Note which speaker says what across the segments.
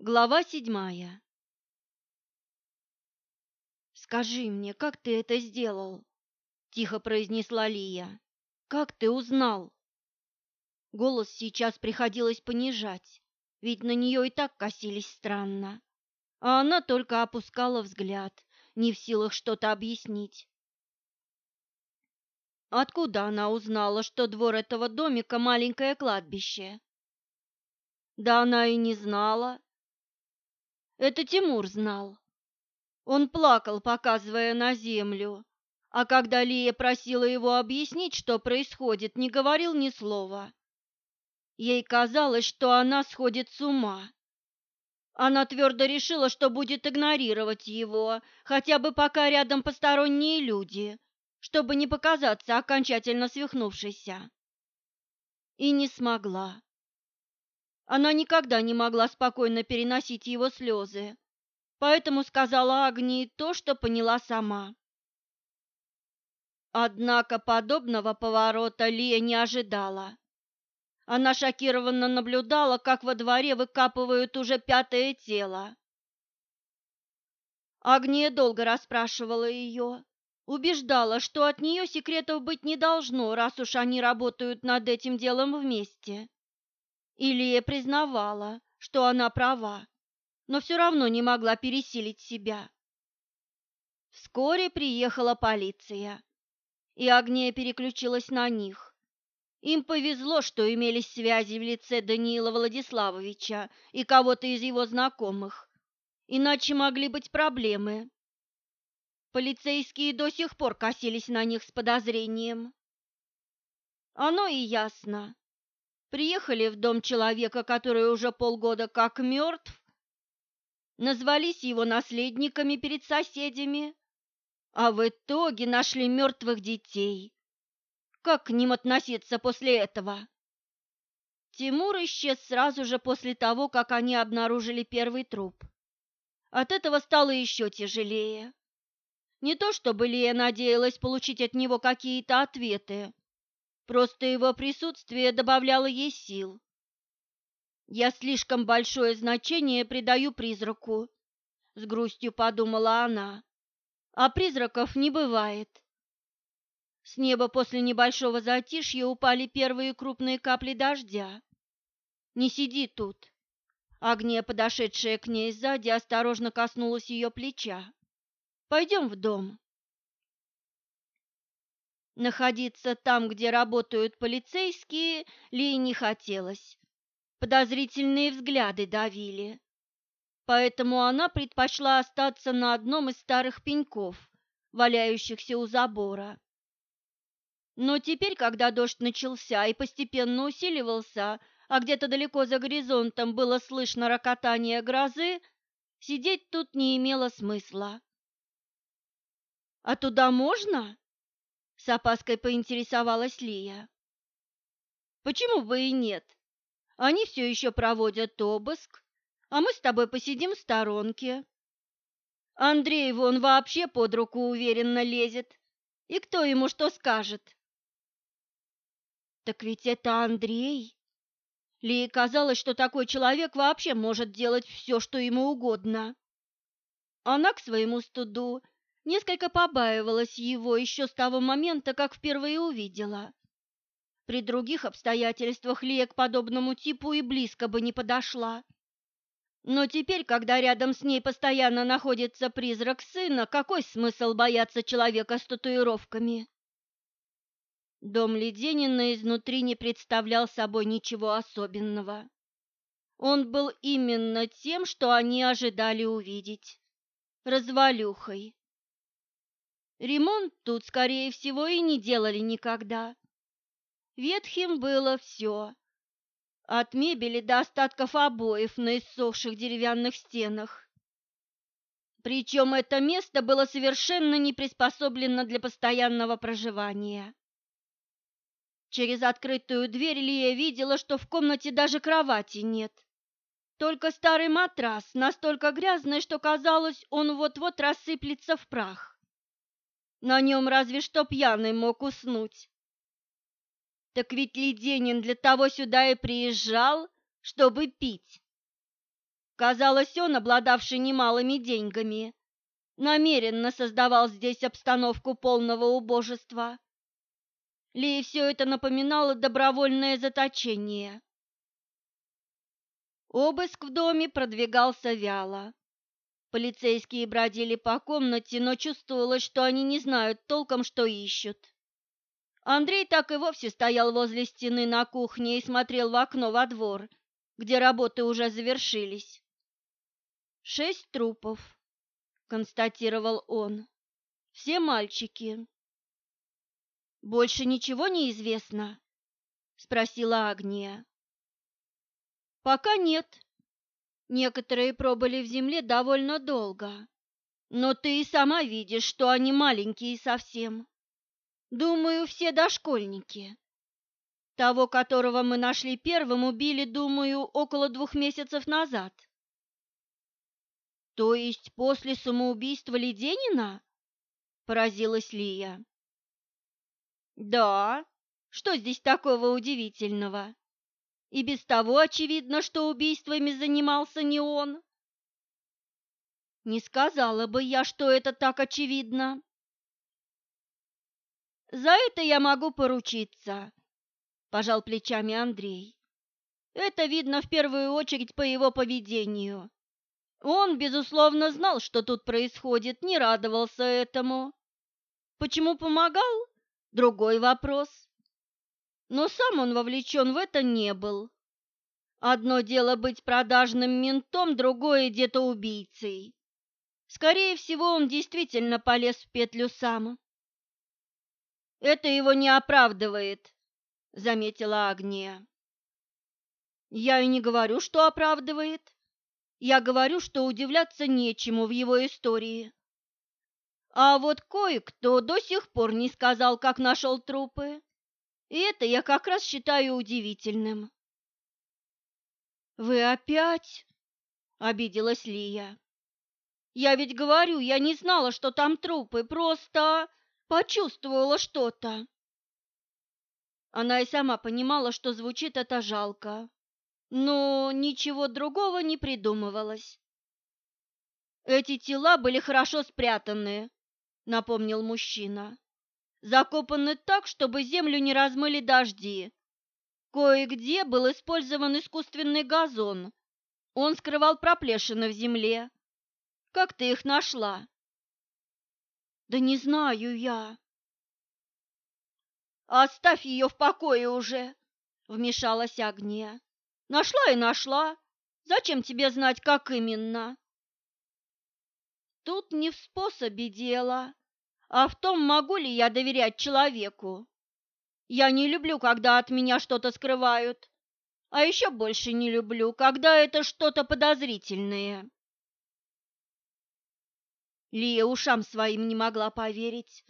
Speaker 1: Глава седьмая «Скажи мне, как ты это сделал?» – тихо произнесла Лия. «Как ты узнал?» Голос сейчас приходилось понижать, ведь на нее и так косились странно. А она только опускала взгляд, не в силах что-то объяснить. Откуда она узнала, что двор этого домика – маленькое кладбище? Да она и не знала. Это Тимур знал. Он плакал, показывая на землю, а когда Лия просила его объяснить, что происходит, не говорил ни слова. Ей казалось, что она сходит с ума. Она твердо решила, что будет игнорировать его, хотя бы пока рядом посторонние люди, чтобы не показаться окончательно свихнувшейся. И не смогла. Она никогда не могла спокойно переносить его слезы, поэтому сказала Агнии то, что поняла сама. Однако подобного поворота Лия не ожидала. Она шокированно наблюдала, как во дворе выкапывают уже пятое тело. Агния долго расспрашивала ее, убеждала, что от нее секретов быть не должно, раз уж они работают над этим делом вместе. Илия признавала, что она права, но все равно не могла пересилить себя. Вскоре приехала полиция, и Агния переключилась на них. Им повезло, что имелись связи в лице Даниила Владиславовича и кого-то из его знакомых, иначе могли быть проблемы. Полицейские до сих пор косились на них с подозрением. Оно и ясно. Приехали в дом человека, который уже полгода как мертв, назвались его наследниками перед соседями, а в итоге нашли мертвых детей. Как к ним относиться после этого? Тимур исчез сразу же после того, как они обнаружили первый труп. От этого стало еще тяжелее. Не то чтобы Лия надеялась получить от него какие-то ответы, Просто его присутствие добавляло ей сил. Я слишком большое значение придаю призраку, с грустью подумала она. А призраков не бывает. С неба после небольшого затишья упали первые крупные капли дождя. Не сиди тут. Агния, подошедшая к ней сзади, осторожно коснулась ее плеча. Пойдем в дом. Находиться там, где работают полицейские, Ли не хотелось. Подозрительные взгляды давили. Поэтому она предпочла остаться на одном из старых пеньков, валяющихся у забора. Но теперь, когда дождь начался и постепенно усиливался, а где-то далеко за горизонтом было слышно рокотание грозы, сидеть тут не имело смысла. «А туда можно?» С опаской поинтересовалась Лия. Почему бы и нет? Они все еще проводят обыск, а мы с тобой посидим в сторонке. Андрей вон вообще под руку уверенно лезет. И кто ему что скажет? Так ведь это Андрей. Лии казалось, что такой человек вообще может делать все, что ему угодно. Она к своему студу Несколько побаивалась его еще с того момента, как впервые увидела. При других обстоятельствах Лия к подобному типу и близко бы не подошла. Но теперь, когда рядом с ней постоянно находится призрак сына, какой смысл бояться человека с татуировками? Дом Леденина изнутри не представлял собой ничего особенного. Он был именно тем, что они ожидали увидеть – развалюхой. Ремонт тут, скорее всего, и не делали никогда. Ветхим было все. От мебели до остатков обоев на иссохших деревянных стенах. Причем это место было совершенно не приспособлено для постоянного проживания. Через открытую дверь Лия видела, что в комнате даже кровати нет. Только старый матрас, настолько грязный, что казалось, он вот-вот рассыплется в прах. На нем разве что пьяный мог уснуть. Так ведь Леденин для того сюда и приезжал, чтобы пить. Казалось, он, обладавший немалыми деньгами, намеренно создавал здесь обстановку полного убожества. Ли все это напоминало добровольное заточение. Обыск в доме продвигался вяло. Полицейские бродили по комнате, но чувствовалось, что они не знают толком, что ищут. Андрей так и вовсе стоял возле стены на кухне и смотрел в окно во двор, где работы уже завершились. «Шесть трупов», — констатировал он. «Все мальчики». «Больше ничего не известно?» — спросила Агния. «Пока нет», Некоторые пробыли в земле довольно долго, но ты и сама видишь, что они маленькие совсем. Думаю, все дошкольники. Того, которого мы нашли первым, убили, думаю, около двух месяцев назад. То есть после самоубийства Леденина? Поразилась Лия. Да, что здесь такого удивительного? И без того очевидно, что убийствами занимался не он. Не сказала бы я, что это так очевидно. За это я могу поручиться, пожал плечами Андрей. Это видно в первую очередь по его поведению. Он, безусловно, знал, что тут происходит, не радовался этому. Почему помогал? Другой вопрос но сам он вовлечен в это не был. Одно дело быть продажным ментом, другое где-то убийцей. Скорее всего, он действительно полез в петлю сам. Это его не оправдывает, заметила Агния. Я и не говорю, что оправдывает. Я говорю, что удивляться нечему в его истории. А вот кое-кто до сих пор не сказал, как нашел трупы. И это я как раз считаю удивительным. Вы опять? обиделась Лия. Я ведь говорю, я не знала, что там трупы, просто почувствовала что-то. Она и сама понимала, что звучит это жалко, но ничего другого не придумывалось. Эти тела были хорошо спрятаны, напомнил мужчина закопаны так, чтобы землю не размыли дожди. Кое-где был использован искусственный газон. Он скрывал проплешины в земле. Как ты их нашла? Да не знаю я. Оставь ее в покое уже, вмешалась Агния. Нашла и нашла. Зачем тебе знать, как именно? Тут не в способе дело, а в том, могу ли я доверять человеку. Я не люблю, когда от меня что-то скрывают, а еще больше не люблю, когда это что-то подозрительное. Лия ушам своим не могла поверить.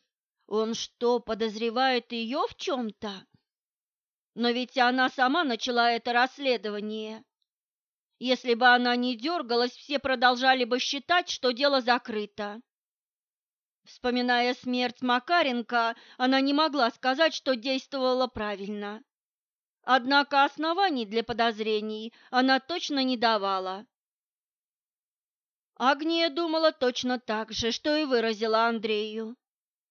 Speaker 1: Он что, подозревает ее в чем-то? Но ведь она сама начала это расследование. Если бы она не дергалась, все продолжали бы считать, что дело закрыто. Вспоминая смерть Макаренко, она не могла сказать, что действовала правильно. Однако оснований для подозрений она точно не давала. Агния думала точно так же, что и выразила Андрею.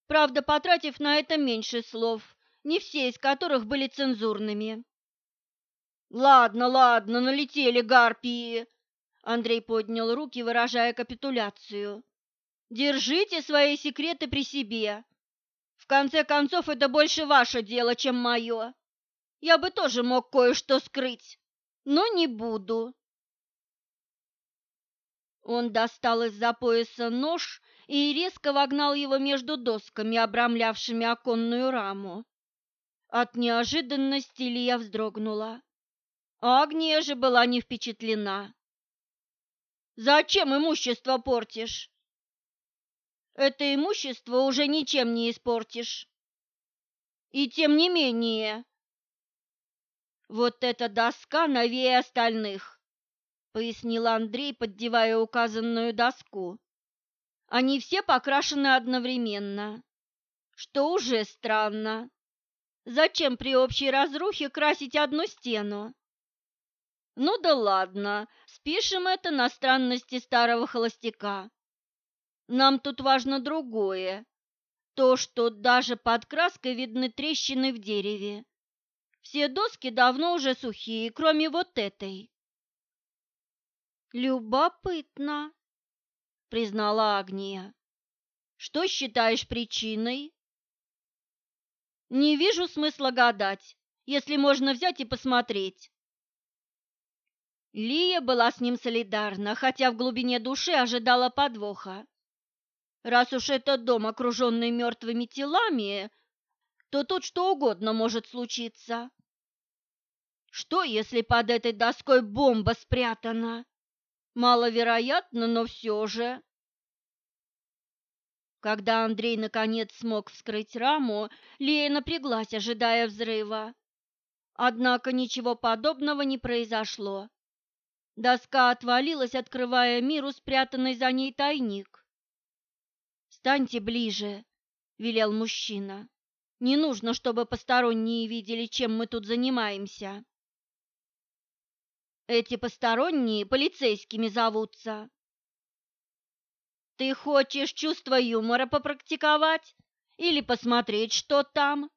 Speaker 1: Правда, потратив на это меньше слов, не все из которых были цензурными. «Ладно, ладно, налетели гарпии!» Андрей поднял руки, выражая капитуляцию. Держите свои секреты при себе. В конце концов, это больше ваше дело, чем мое. Я бы тоже мог кое-что скрыть, но не буду. Он достал из-за пояса нож и резко вогнал его между досками, обрамлявшими оконную раму. От неожиданности Илья вздрогнула. Агния же была не впечатлена. «Зачем имущество портишь?» Это имущество уже ничем не испортишь. И тем не менее, вот эта доска новее остальных, пояснил Андрей, поддевая указанную доску. Они все покрашены одновременно, что уже странно. Зачем при общей разрухе красить одну стену? Ну да ладно, спишем это на странности старого холостяка. Нам тут важно другое. То, что даже под краской видны трещины в дереве. Все доски давно уже сухие, кроме вот этой. Любопытно, признала Агния. Что считаешь причиной? Не вижу смысла гадать, если можно взять и посмотреть. Лия была с ним солидарна, хотя в глубине души ожидала подвоха. Раз уж этот дом, окруженный мертвыми телами, то тут что угодно может случиться. Что, если под этой доской бомба спрятана? Маловероятно, но все же. Когда Андрей наконец смог вскрыть раму, Лея напряглась, ожидая взрыва. Однако ничего подобного не произошло. Доска отвалилась, открывая миру спрятанный за ней тайник. «Станьте ближе», — велел мужчина. «Не нужно, чтобы посторонние видели, чем мы тут занимаемся». «Эти посторонние полицейскими зовутся», ты хочешь чувство юмора попрактиковать или посмотреть, что там?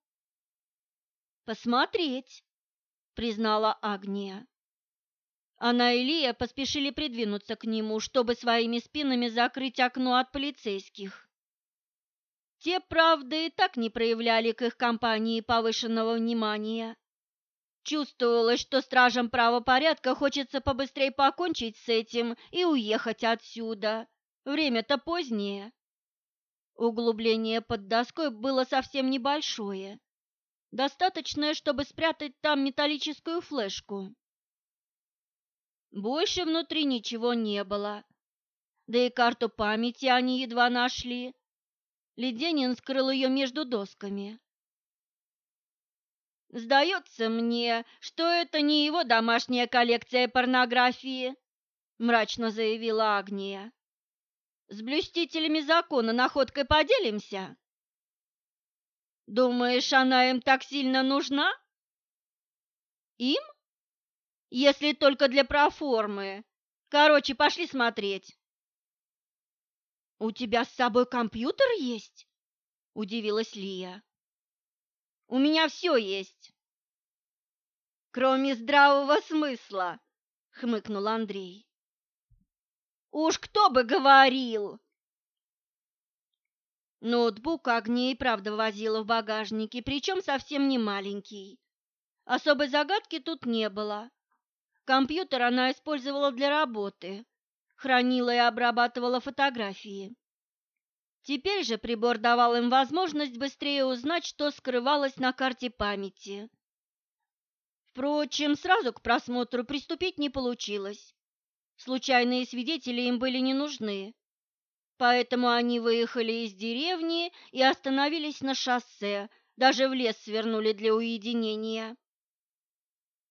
Speaker 1: Посмотреть, признала Агния. Она и Лия поспешили придвинуться к нему, чтобы своими спинами закрыть окно от полицейских. Те, правда, и так не проявляли к их компании повышенного внимания. Чувствовалось, что стражам правопорядка хочется побыстрее покончить с этим и уехать отсюда, Время-то позднее. Углубление под доской было совсем небольшое, достаточное, чтобы спрятать там металлическую флешку. Больше внутри ничего не было, да и карту памяти они едва нашли. Леденин скрыл ее между досками. «Сдается мне, что это не его домашняя коллекция порнографии», – мрачно заявила Агния. С блюстителями закона находкой поделимся? Думаешь, она им так сильно нужна? Им? Если только для проформы. Короче, пошли смотреть. У тебя с собой компьютер есть? Удивилась Лия. У меня все есть. Кроме здравого смысла, хмыкнул Андрей. Уж кто бы говорил!» Ноутбук и правда возила в багажнике, причем совсем не маленький. Особой загадки тут не было. Компьютер она использовала для работы, хранила и обрабатывала фотографии. Теперь же прибор давал им возможность быстрее узнать, что скрывалось на карте памяти. Впрочем, сразу к просмотру приступить не получилось. Случайные свидетели им были не нужны. Поэтому они выехали из деревни и остановились на шоссе, даже в лес свернули для уединения.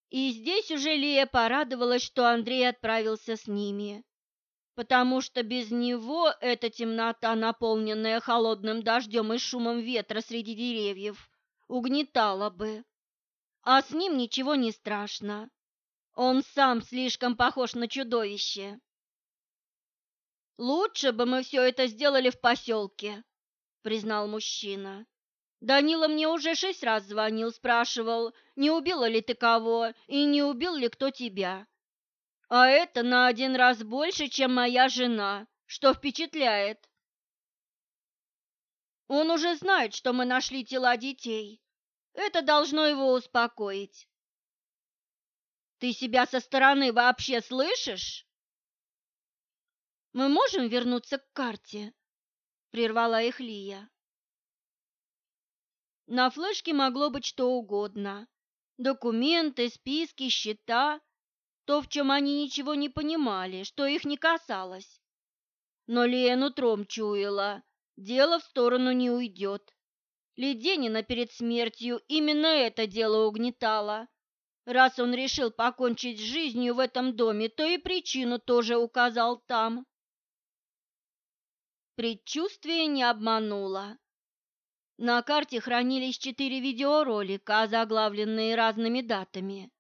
Speaker 1: И здесь уже Лия порадовалась, что Андрей отправился с ними, потому что без него эта темнота, наполненная холодным дождем и шумом ветра среди деревьев, угнетала бы. А с ним ничего не страшно. Он сам слишком похож на чудовище. Лучше бы мы все это сделали в поселке, признал мужчина. Данила мне уже шесть раз звонил, спрашивал, не убила ли ты кого и не убил ли кто тебя. А это на один раз больше, чем моя жена, что впечатляет. Он уже знает, что мы нашли тела детей. Это должно его успокоить. Ты себя со стороны вообще слышишь? Мы можем вернуться к карте, прервала их Лия. На флешке могло быть что угодно. Документы, списки, счета, то, в чем они ничего не понимали, что их не касалось. Но Лия нутром чуяла, дело в сторону не уйдет. Леденина перед смертью именно это дело угнетало. Раз он решил покончить с жизнью в этом доме, то и причину тоже указал там. Предчувствие не обмануло. На карте хранились четыре видеоролика, озаглавленные разными датами.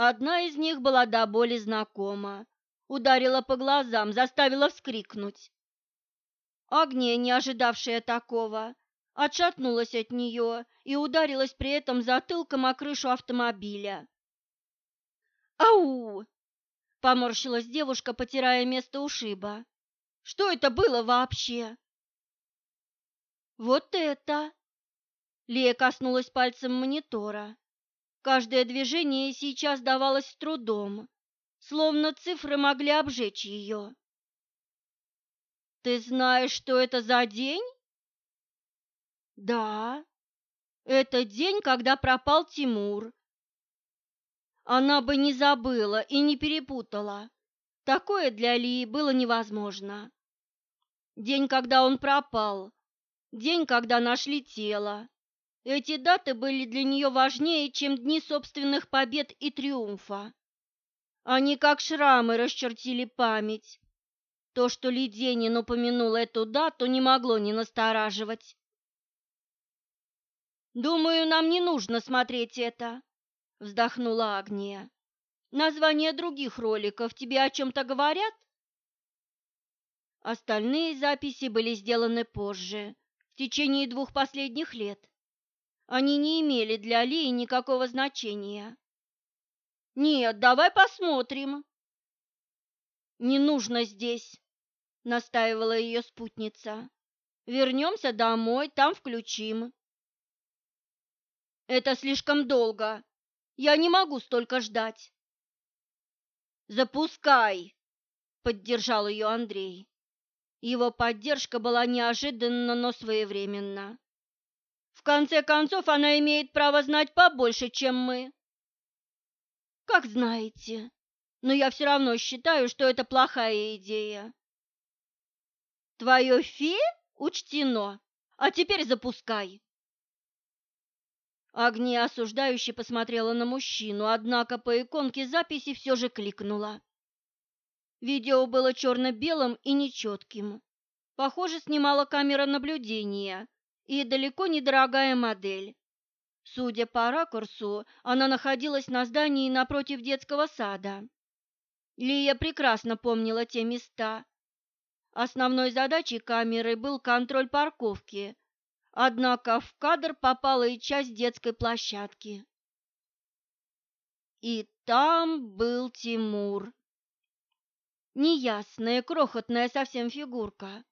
Speaker 1: Одна из них была до боли знакома, ударила по глазам, заставила вскрикнуть. Агния, не ожидавшая такого, отшатнулась от нее и ударилась при этом затылком о крышу автомобиля. «Ау!» — поморщилась девушка, потирая место ушиба. «Что это было вообще?» «Вот это!» Лия коснулась пальцем монитора. Каждое движение сейчас давалось с трудом, словно цифры могли обжечь ее. «Ты знаешь, что это за день?» «Да, это день, когда пропал Тимур». Она бы не забыла и не перепутала. Такое для Лии было невозможно. День, когда он пропал, день, когда нашли тело. Эти даты были для нее важнее, чем дни собственных побед и триумфа. Они как шрамы расчертили память. То, что Лиденин упомянул эту дату, не могло не настораживать. «Думаю, нам не нужно смотреть это», — вздохнула Агния. «Названия других роликов тебе о чем-то говорят?» Остальные записи были сделаны позже, в течение двух последних лет. Они не имели для Лии никакого значения. «Нет, давай посмотрим». «Не нужно здесь», — настаивала ее спутница. «Вернемся домой, там включим». «Это слишком долго. Я не могу столько ждать». «Запускай!» — поддержал ее Андрей. Его поддержка была неожиданна, но своевременна. В конце концов, она имеет право знать побольше, чем мы. Как знаете, но я все равно считаю, что это плохая идея. Твое фе учтено, а теперь запускай. Агния осуждающе посмотрела на мужчину, однако по иконке записи все же кликнула. Видео было черно-белым и нечетким. Похоже, снимала камера наблюдения и далеко недорогая модель. Судя по ракурсу, она находилась на здании напротив детского сада. Лия прекрасно помнила те места. Основной задачей камеры был контроль парковки, однако в кадр попала и часть детской площадки. И там был Тимур неясная, крохотная совсем фигурка.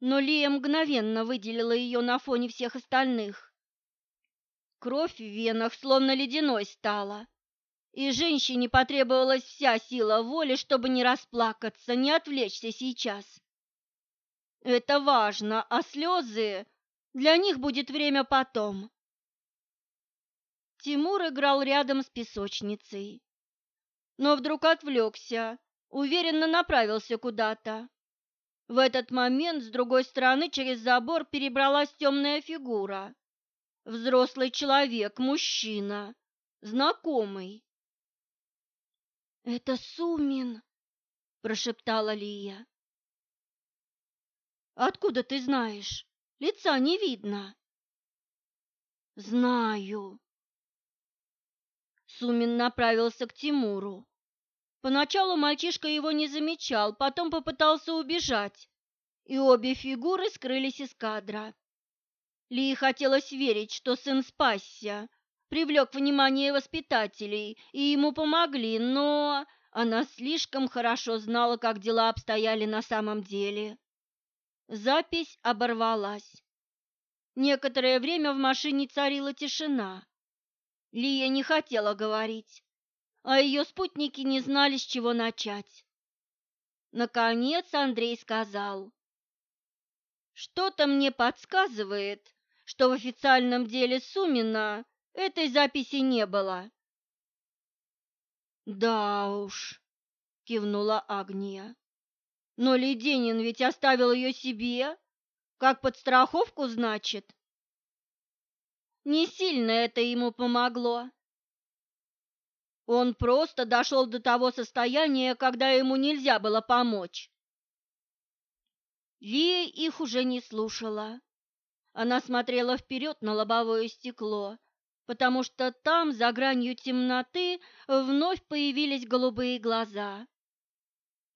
Speaker 1: Но Лия мгновенно выделила ее на фоне всех остальных. Кровь в венах словно ледяной стала, и женщине потребовалась вся сила воли, чтобы не расплакаться, не отвлечься сейчас. Это важно, а слезы... Для них будет время потом. Тимур играл рядом с песочницей, но вдруг отвлекся уверенно направился куда-то. В этот момент с другой стороны через забор перебралась темная фигура. Взрослый человек, мужчина, знакомый. «Это Сумин!» – прошептала Лия. «Откуда ты знаешь? Лица не видно». «Знаю». Сумин направился к Тимуру. Поначалу мальчишка его не замечал, потом попытался убежать, и обе фигуры скрылись из кадра. Ли хотелось верить, что сын спасся, привлек внимание воспитателей, и ему помогли, но она слишком хорошо знала, как дела обстояли на самом деле. Запись оборвалась. Некоторое время в машине царила тишина. Лия не хотела говорить а ее спутники не знали, с чего начать. Наконец Андрей сказал, «Что-то мне подсказывает, что в официальном деле Сумина этой записи не было». «Да уж», — кивнула Агния, «но Леденин ведь оставил ее себе, как подстраховку, значит». Не сильно это ему помогло. Он просто дошел до того состояния, когда ему нельзя было помочь. Лия их уже не слушала. Она смотрела вперед на лобовое стекло, потому что там, за гранью темноты, вновь появились голубые глаза.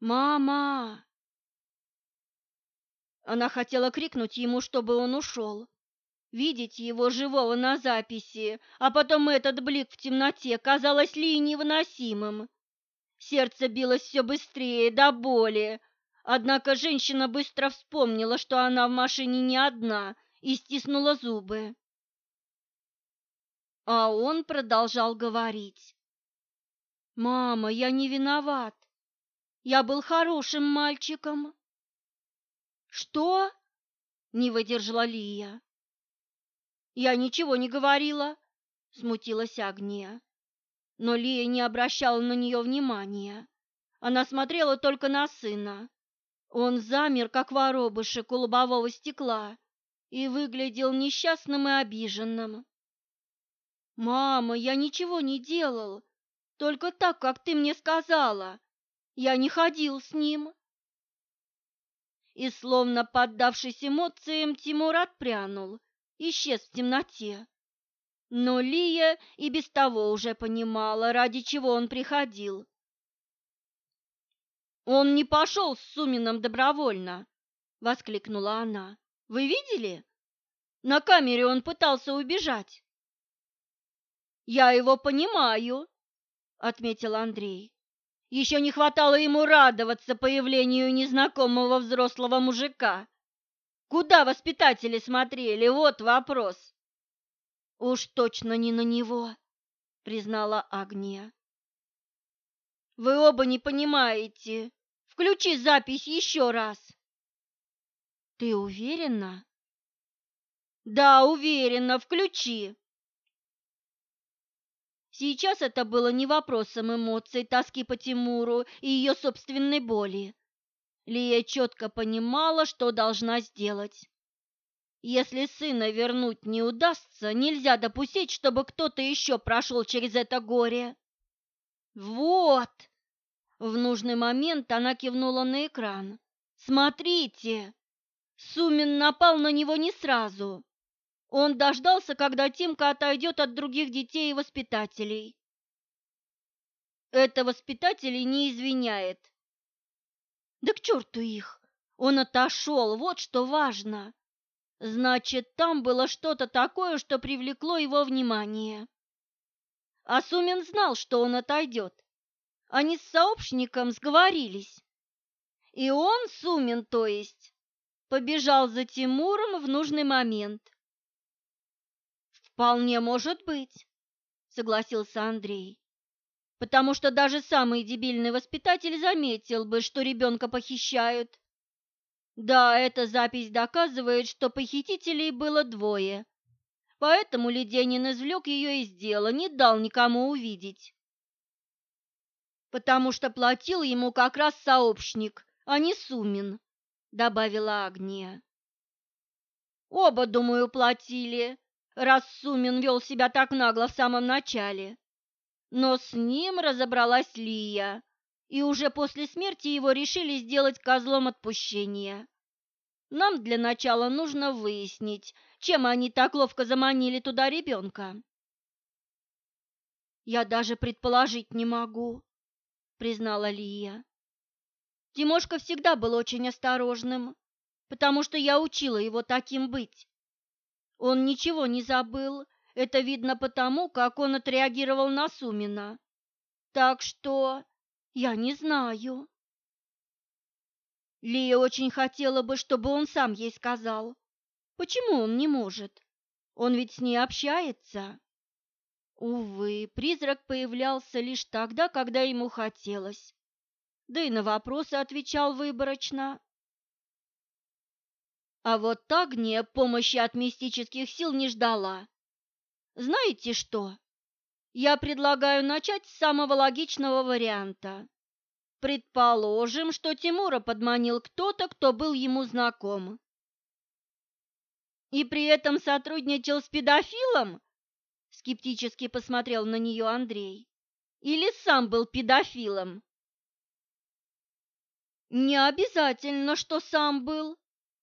Speaker 1: «Мама!» Она хотела крикнуть ему, чтобы он ушел. Видеть его живого на записи, а потом этот блик в темноте казалось Ли невыносимым. Сердце билось все быстрее, до боли. Однако женщина быстро вспомнила, что она в машине не одна, и стиснула зубы. А он продолжал говорить. «Мама, я не виноват. Я был хорошим мальчиком». «Что?» — не выдержала Лия. «Я ничего не говорила», — смутилась Агния. Но Лия не обращала на нее внимания. Она смотрела только на сына. Он замер, как воробышек у лобового стекла, и выглядел несчастным и обиженным. «Мама, я ничего не делал, только так, как ты мне сказала. Я не ходил с ним». И, словно поддавшись эмоциям, Тимур отпрянул, исчез в темноте. Но Лия и без того уже понимала, ради чего он приходил. «Он не пошел с Сумином добровольно!» — воскликнула она. «Вы видели? На камере он пытался убежать». «Я его понимаю», — отметил Андрей. «Еще не хватало ему радоваться появлению незнакомого взрослого мужика. Куда воспитатели смотрели? Вот вопрос». «Уж точно не на него», — признала Агния. «Вы оба не понимаете. Включи запись еще раз». «Ты уверена?» «Да, уверена. Включи». Сейчас это было не вопросом эмоций, тоски по Тимуру и ее собственной боли. Лия четко понимала, что должна сделать. Если сына вернуть не удастся, нельзя допустить, чтобы кто-то еще прошел через это горе. Вот! В нужный момент она кивнула на экран. Смотрите! Сумин напал на него не сразу. Он дождался, когда Тимка отойдет от других детей и воспитателей. Это воспитателей не извиняет. Да к черту их! Он отошел, вот что важно. Значит, там было что-то такое, что привлекло его внимание. А Сумин знал, что он отойдет. Они с сообщником сговорились. И он, Сумин, то есть, побежал за Тимуром в нужный момент. «Вполне может быть», — согласился Андрей. «Потому что даже самый дебильный воспитатель заметил бы, что ребенка похищают. Да, эта запись доказывает, что похитителей было двое. Поэтому Леденин извлек ее из дела, не дал никому увидеть. Потому что платил ему как раз сообщник, а не Сумин, добавила Агния. Оба, думаю, платили, раз Сумин вел себя так нагло в самом начале. Но с ним разобралась Лия, и уже после смерти его решили сделать козлом отпущения. Нам для начала нужно выяснить, чем они так ловко заманили туда ребенка. Я даже предположить не могу, признала Лия. Тимошка всегда был очень осторожным, потому что я учила его таким быть. Он ничего не забыл, это видно потому, как он отреагировал на Сумина. Так что я не знаю. Лия очень хотела бы, чтобы он сам ей сказал. Почему он не может? Он ведь с ней общается. Увы, призрак появлялся лишь тогда, когда ему хотелось. Да и на вопросы отвечал выборочно. А вот Агния помощи от мистических сил не ждала. Знаете что? Я предлагаю начать с самого логичного варианта. Предположим, что Тимура подманил кто-то, кто был ему знаком. И при этом сотрудничал с педофилом? Скептически посмотрел на нее Андрей. Или сам был педофилом? Не обязательно, что сам был.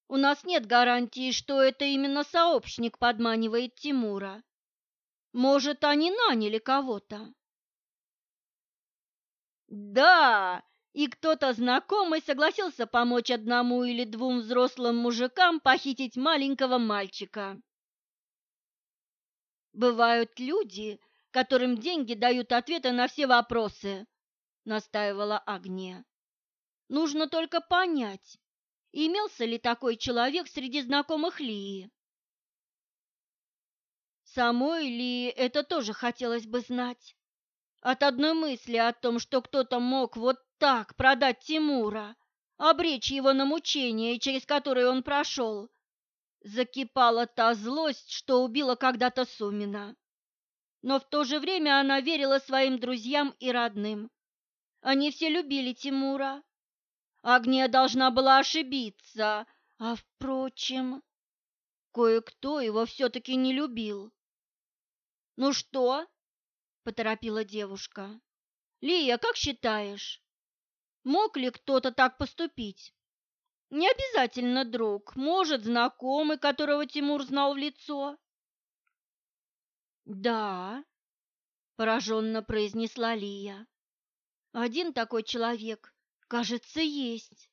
Speaker 1: У нас нет гарантии, что это именно сообщник подманивает Тимура. Может, они наняли кого-то?
Speaker 2: Да, и кто-то знакомый согласился помочь одному или двум взрослым мужикам похитить маленького мальчика.
Speaker 1: Бывают люди, которым деньги дают ответы на все вопросы, настаивала Агния. Нужно только понять, имелся ли такой человек среди знакомых Лии. Самой Лии это тоже хотелось бы знать. От одной мысли о том, что кто-то мог вот так продать Тимура, обречь его на мучения, через которые он прошел, закипала та злость, что убила когда-то Сумина. Но в то же время она верила своим друзьям и родным. Они все любили Тимура. Агния должна была ошибиться, а, впрочем, кое-кто его все-таки не любил. «Ну что?» поторопила девушка. Лия, как считаешь, мог ли кто-то так поступить? Не обязательно друг, может, знакомый, которого Тимур знал в лицо. Да, пораженно произнесла Лия. Один такой человек, кажется, есть.